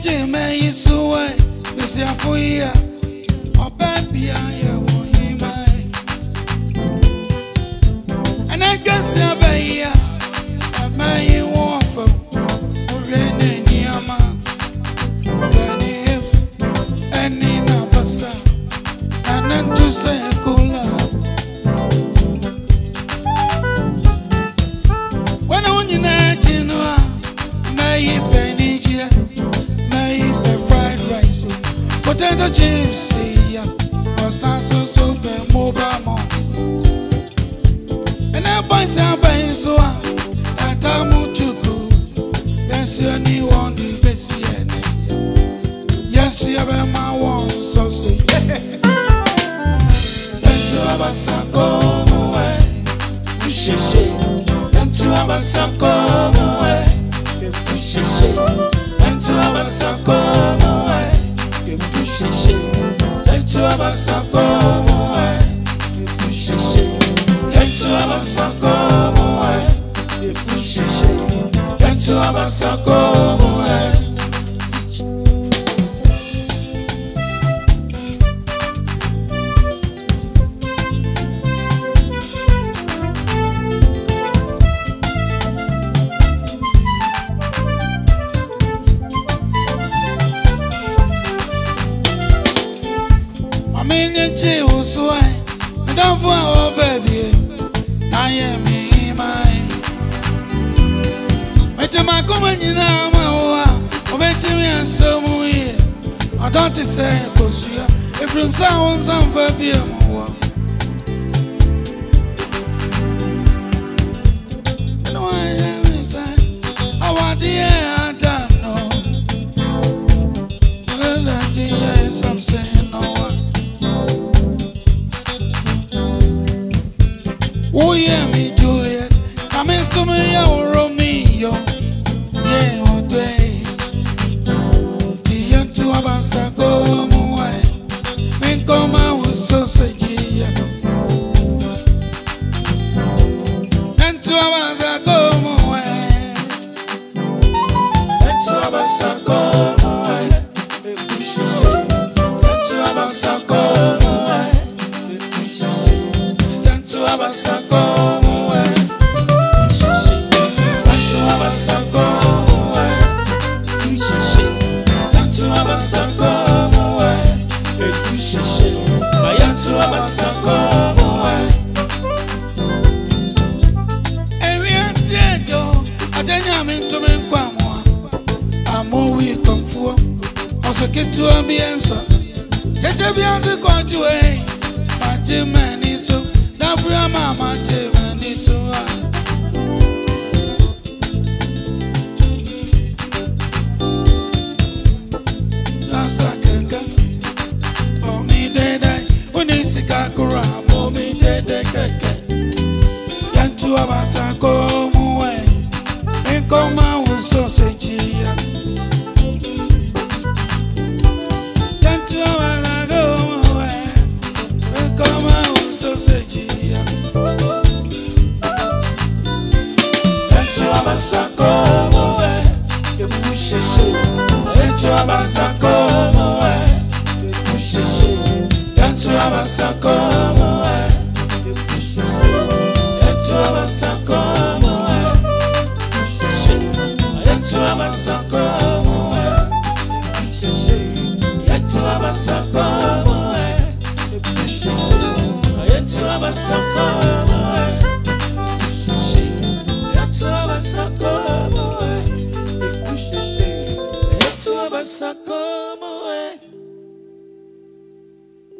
Je me yisuwe Bisi afuya Obe bia ye wo himai Ene gasi abe ya Osa so so be moba mo. Ene boys abayi so a Ata mu chuku Yes you. Won di besi ene Yes you be ma won so so Yentu abasako muwe Usheshe Yentu abasako muwe Usheshe Yentu abasako muwe Yentu abasako muwe Chi uswai Mdamfu o baby e, Aye mi mai. Mete makuma nyina mawa Obeti mi asomu ye. Adonti se kosuya Ifrinsa e onza mvabie mawa to a basako boa. Every siendo, a deniamin to men quamwa. A more we come for. Also get to a bienso. Get eh? My team man is so. Now we are mamma, so. That's Abasa komuwe Yantu abasa komuwe Yantu abasa komuwe Yantu abasa komuwe Yantu abasa komuwe Yantu abasa komuwe